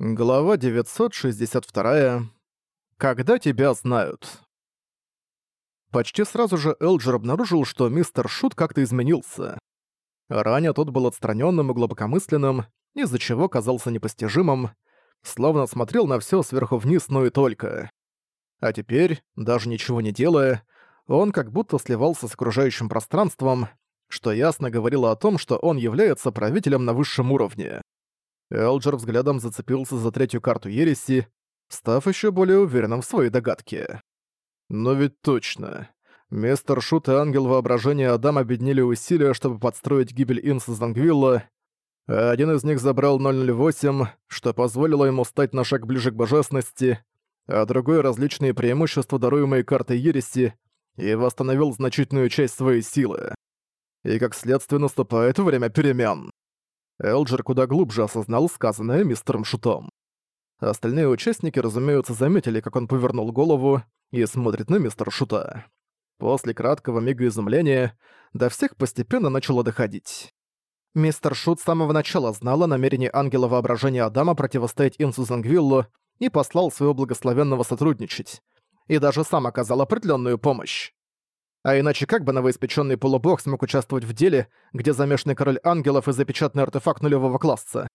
Глава 962. Когда тебя знают. Почти сразу же Элджер обнаружил, что мистер Шут как-то изменился. Ранее тот был отстраненным и глубокомысленным, из-за чего казался непостижимым, словно смотрел на все сверху вниз, но и только. А теперь, даже ничего не делая, он как будто сливался с окружающим пространством, что ясно говорило о том, что он является правителем на высшем уровне. Элджер взглядом зацепился за третью карту Ереси, став еще более уверенным в своей догадке. Но ведь точно. Мистер Шут и Ангел Воображения Адам объединили усилия, чтобы подстроить гибель Инса Зангвилла, а один из них забрал 008, что позволило ему стать на шаг ближе к божественности, а другой — различные преимущества, даруемые картой Ереси, и восстановил значительную часть своей силы. И как следствие наступает время перемен. Элджер куда глубже осознал сказанное мистером Шутом. Остальные участники, разумеется, заметили, как он повернул голову и смотрит на мистера Шута. После краткого мига изумления до всех постепенно начало доходить. Мистер Шут с самого начала знал о намерении ангела воображения Адама противостоять Инсу Зангвиллу и послал своего благословенного сотрудничать. И даже сам оказал определенную помощь. А иначе как бы новоиспечённый полубог смог участвовать в деле, где замешанный король ангелов и запечатанный артефакт нулевого класса?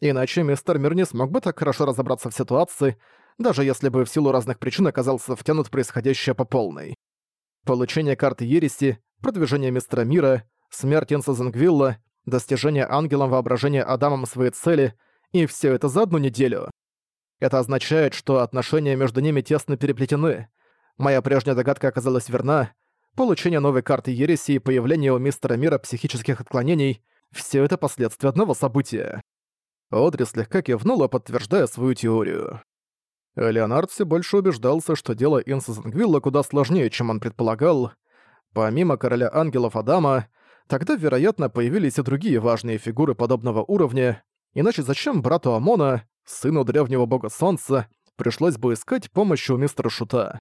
Иначе мистер Мир не смог бы так хорошо разобраться в ситуации, даже если бы в силу разных причин оказался втянут в происходящее по полной. Получение карты Ереси, продвижение мистера Мира, смерть Инса Зангвилла, достижение ангелом воображения Адамом своей цели — и всё это за одну неделю. Это означает, что отношения между ними тесно переплетены. Моя прежняя догадка оказалась верна — Получение новой карты Ереси и появление у мистера мира психических отклонений – все это последствия одного события. Одри слегка кивнула, подтверждая свою теорию. Леонард все больше убеждался, что дело Инса Зангвилла куда сложнее, чем он предполагал. Помимо короля ангелов Адама, тогда, вероятно, появились и другие важные фигуры подобного уровня, иначе зачем брату Амона, сыну древнего бога солнца, пришлось бы искать помощь у мистера Шута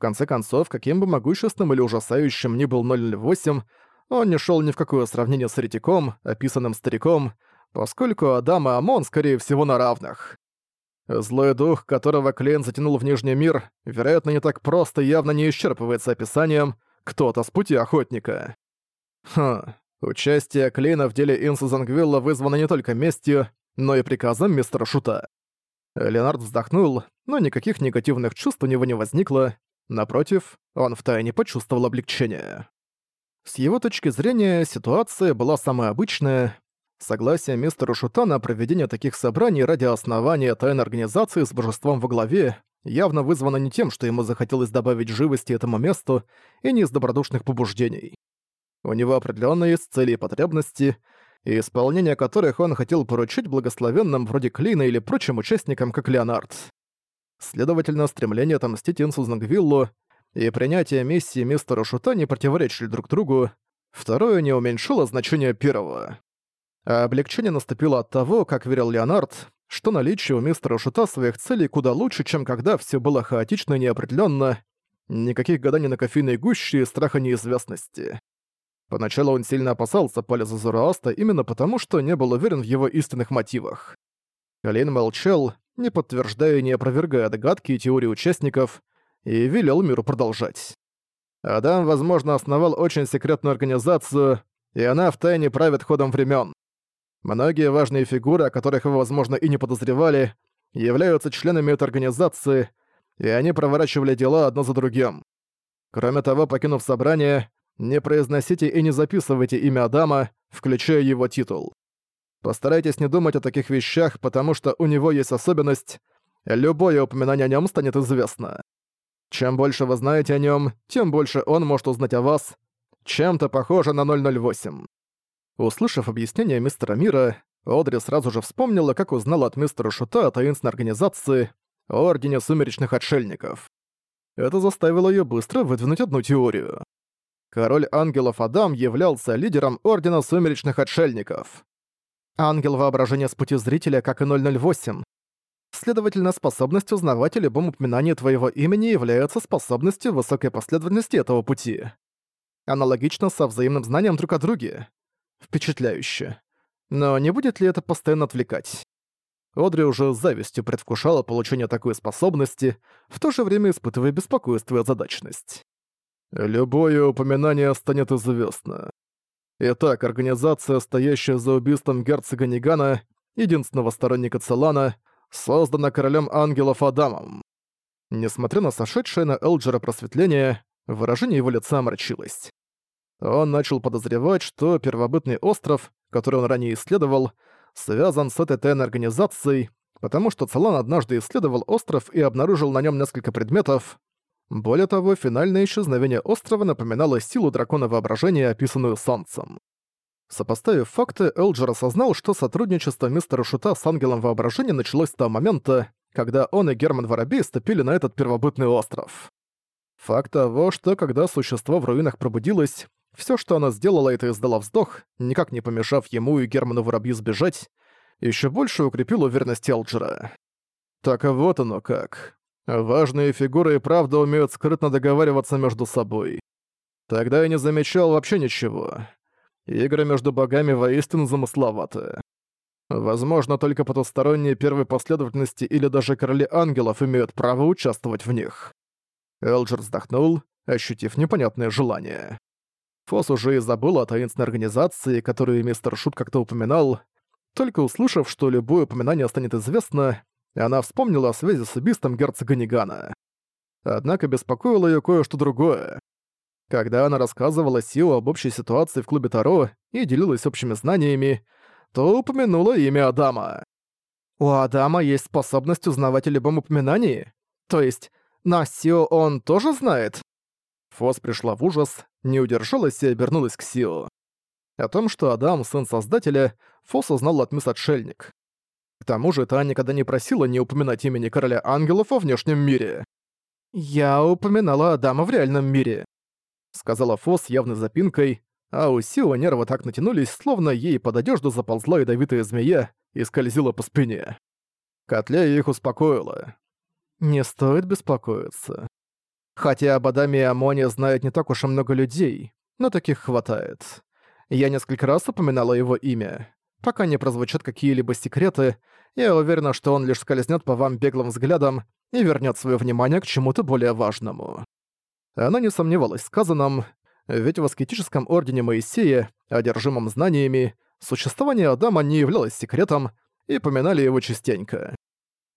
конце концов, каким бы могущественным или ужасающим ни был 008, он не шел ни в какое сравнение с ретиком, описанным стариком, поскольку Адам и Амон, скорее всего, на равных. Злой дух, которого Клейн затянул в Нижний мир, вероятно, не так просто явно не исчерпывается описанием «кто-то с пути охотника». Хм, участие Клейна в деле Инса Зангвилла вызвано не только местью, но и приказом мистера Шута. Леонард вздохнул, но никаких негативных чувств у него не возникло, Напротив, он втайне почувствовал облегчение. С его точки зрения, ситуация была самая обычная. Согласие мистера Шутана о проведении таких собраний ради основания тайной организации с божеством во главе явно вызвано не тем, что ему захотелось добавить живости этому месту, и не из добродушных побуждений. У него определенно есть цели и потребности, и исполнение которых он хотел поручить благословенным вроде Клина или прочим участникам, как Леонард. Следовательно, стремление отомстить Инсу Знагвиллу и принятие миссии мистера Шута не противоречили друг другу, второе не уменьшило значение первого. А облегчение наступило от того, как верил Леонард, что наличие у мистера Шута своих целей куда лучше, чем когда все было хаотично и неопределенно, никаких гаданий на кофейной гуще и страха неизвестности. Поначалу он сильно опасался Палеза Зороаста именно потому, что не был уверен в его истинных мотивах. Колин молчал, не подтверждая и не опровергая догадки и теории участников, и велел миру продолжать. Адам, возможно, основал очень секретную организацию, и она втайне правит ходом времен. Многие важные фигуры, о которых вы, возможно, и не подозревали, являются членами этой организации, и они проворачивали дела одно за другим. Кроме того, покинув собрание, не произносите и не записывайте имя Адама, включая его титул. Постарайтесь не думать о таких вещах, потому что у него есть особенность. Любое упоминание о нем станет известно. Чем больше вы знаете о нем, тем больше он может узнать о вас. Чем-то похоже на 008. Услышав объяснение мистера Мира, Одри сразу же вспомнила, как узнала от мистера Шута о таинственной организации Ордене Сумеречных Отшельников. Это заставило ее быстро выдвинуть одну теорию. Король Ангелов Адам являлся лидером Ордена Сумеречных Отшельников. Ангел воображения с пути зрителя, как и 008. Следовательно, способность узнавать о любом упоминании твоего имени является способностью высокой последовательности этого пути. Аналогично со взаимным знанием друг о друге. Впечатляюще. Но не будет ли это постоянно отвлекать? Одри уже с завистью предвкушала получение такой способности, в то же время испытывая беспокойство и озадаченность. «Любое упоминание станет известно», Итак, организация, стоящая за убийством герцога Нигана, единственного сторонника Целана, создана королем ангелов Адамом. Несмотря на сошедшее на Элджера просветление, выражение его лица омрачилось. Он начал подозревать, что первобытный остров, который он ранее исследовал, связан с этой ТН-организацией, потому что Целан однажды исследовал остров и обнаружил на нем несколько предметов, более того, финальное исчезновение острова напоминало силу дракона воображения, описанную Санцем. Сопоставив факты, Элджер осознал, что сотрудничество мистера Шута с Ангелом Воображения началось с того момента, когда он и Герман Воробей ступили на этот первобытный остров. Факт того, что когда существо в руинах пробудилось, все, что она сделала, это издала вздох, никак не помешав ему и Герману Воробью сбежать, еще больше укрепил уверенность Элджера. Так вот оно как. Важные фигуры и правда умеют скрытно договариваться между собой. Тогда я не замечал вообще ничего. Игры между богами воистину замысловаты. Возможно, только потусторонние первой последовательности или даже короли ангелов имеют право участвовать в них. Элджер вздохнул, ощутив непонятное желание. Фос уже и забыл о таинственной организации, которую мистер Шут как-то упоминал. Только услышав, что любое упоминание станет известно, и она вспомнила о связи с убийством герцога Нигана. Однако беспокоило ее кое-что другое. Когда она рассказывала Сио об общей ситуации в клубе Таро и делилась общими знаниями, то упомянула имя Адама. У Адама есть способность узнавать о любом упоминании? То есть, на Сио он тоже знает? Фос пришла в ужас, не удержалась и обернулась к Сио. О том, что Адам — сын Создателя, Фос узнал от мисс Отшельник. К тому же та никогда не просила не упоминать имени короля ангелов во внешнем мире. «Я упоминала Адама в реальном мире», — сказала Фос явно запинкой, а у Сио нервы так натянулись, словно ей под одежду заползла ядовитая змея и скользила по спине. Котля их успокоила. «Не стоит беспокоиться. Хотя об Адаме и Амоне знают не так уж и много людей, но таких хватает. Я несколько раз упоминала его имя. Пока не прозвучат какие-либо секреты, я уверена, что он лишь скользнет по вам беглым взглядом и вернет свое внимание к чему-то более важному. Она не сомневалась в сказанном, ведь в аскетическом ордене Моисея, одержимом знаниями, существование Адама не являлось секретом и поминали его частенько.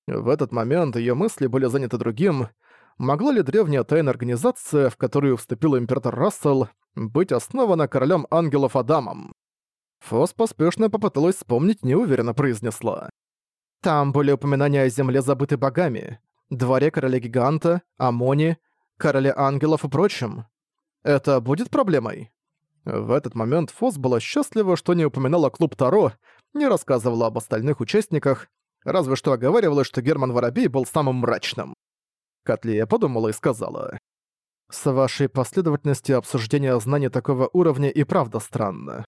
В этот момент ее мысли были заняты другим, могла ли древняя тайная организация, в которую вступил император Рассел, быть основана королем ангелов Адамом. Фос поспешно попыталась вспомнить, неуверенно произнесла. Там были упоминания о земле, забытой богами, дворе короля-гиганта, Амони, короля ангелов и прочем. Это будет проблемой? В этот момент Фос была счастлива, что не упоминала клуб Таро, не рассказывала об остальных участниках, разве что оговаривала, что Герман Воробей был самым мрачным. Котлея подумала и сказала. «С вашей последовательностью обсуждение знаний такого уровня и правда странно.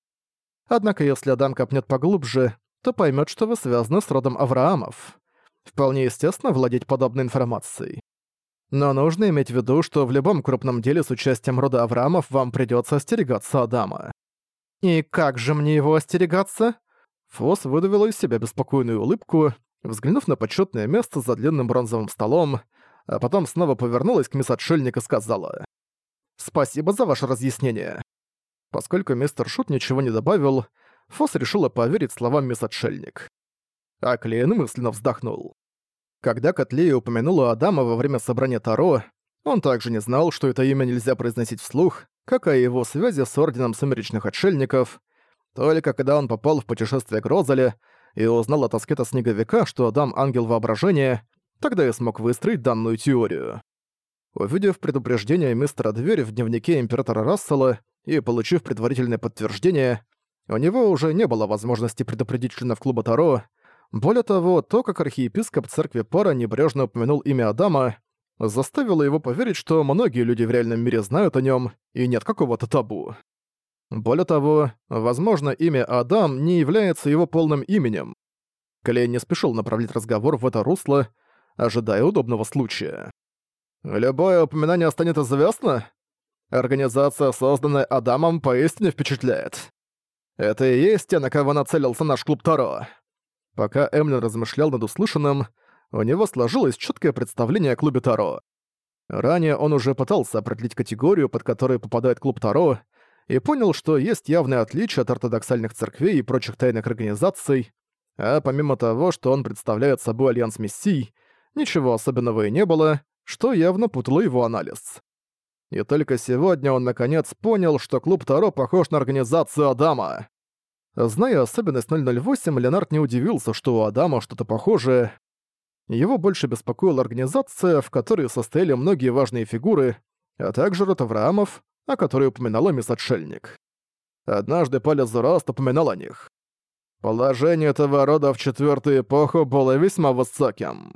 Однако если Адам копнет поглубже, то поймет, что вы связаны с родом Авраамов. Вполне естественно владеть подобной информацией. Но нужно иметь в виду, что в любом крупном деле с участием рода Авраамов вам придется остерегаться Адама. «И как же мне его остерегаться?» Фос выдавила из себя беспокойную улыбку, взглянув на почетное место за длинным бронзовым столом, а потом снова повернулась к мисс Отшельник и сказала «Спасибо за ваше разъяснение». Поскольку мистер Шут ничего не добавил, Фос решила поверить словам мисс Отшельник. А Клейн мысленно вздохнул. Когда Котлея упомянула Адама во время собрания Таро, он также не знал, что это имя нельзя произносить вслух, как о его связи с Орденом Сумеречных Отшельников. Только когда он попал в путешествие к Розале и узнал от Аскета Снеговика, что Адам — ангел воображения, тогда я смог выстроить данную теорию. Увидев предупреждение мистера Двери в дневнике императора Рассела и получив предварительное подтверждение, у него уже не было возможности предупредить членов клуба Таро. Более того, то, как архиепископ церкви Пара небрежно упомянул имя Адама, заставило его поверить, что многие люди в реальном мире знают о нем и нет какого-то табу. Более того, возможно, имя Адам не является его полным именем. Клей не спешил направлять разговор в это русло, ожидая удобного случая. «Любое упоминание станет известно? Организация, созданная Адамом, поистине впечатляет. Это и есть те, на кого нацелился наш клуб Таро. Пока Эмлин размышлял над услышанным, у него сложилось четкое представление о клубе Таро. Ранее он уже пытался определить категорию, под которую попадает клуб Таро, и понял, что есть явное отличие от ортодоксальных церквей и прочих тайных организаций, а помимо того, что он представляет собой Альянс Мессий, ничего особенного и не было, что явно путало его анализ. И только сегодня он наконец понял, что клуб Таро похож на организацию Адама. Зная особенность 008, Леонард не удивился, что у Адама что-то похожее. Его больше беспокоила организация, в которой состояли многие важные фигуры, а также род Авраамов, о которой упоминала мисс Отшельник. Однажды Паля Зураст упоминал о них. Положение этого рода в четвертую эпоху было весьма высоким.